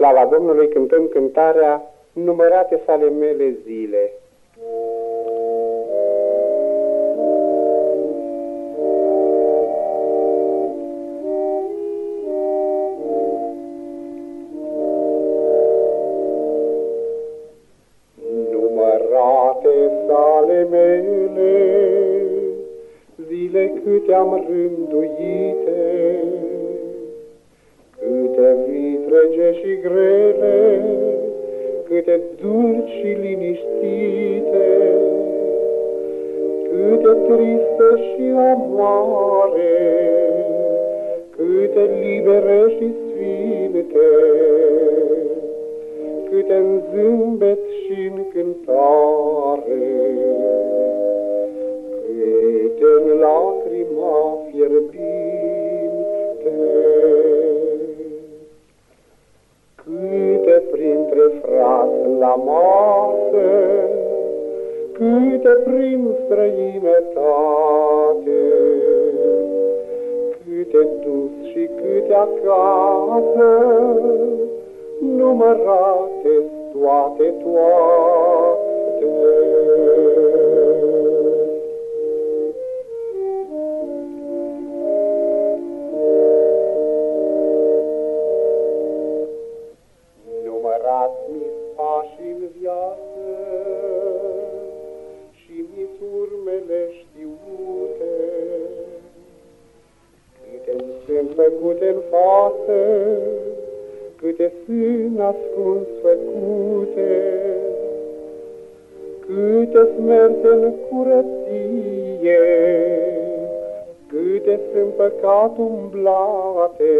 slava Domnului cântăm cântarea Numărate sale mele zile. Numărate sale mele zile câte am rânduite, grele, câte dulci și liniștite, câte triste și amoare, câte libere și sfinte, câte în zâmbet și în cântare, câte printre frați la masă, câte prin străinătate, câte dus și câte acasă, numărate toate, toate. Numărați-mi pași în viață și mi urmele știute, câte sunt făcute în față, câte sunt ascuns făcute, câte smerte în curăție, câte sunt păcat umblate,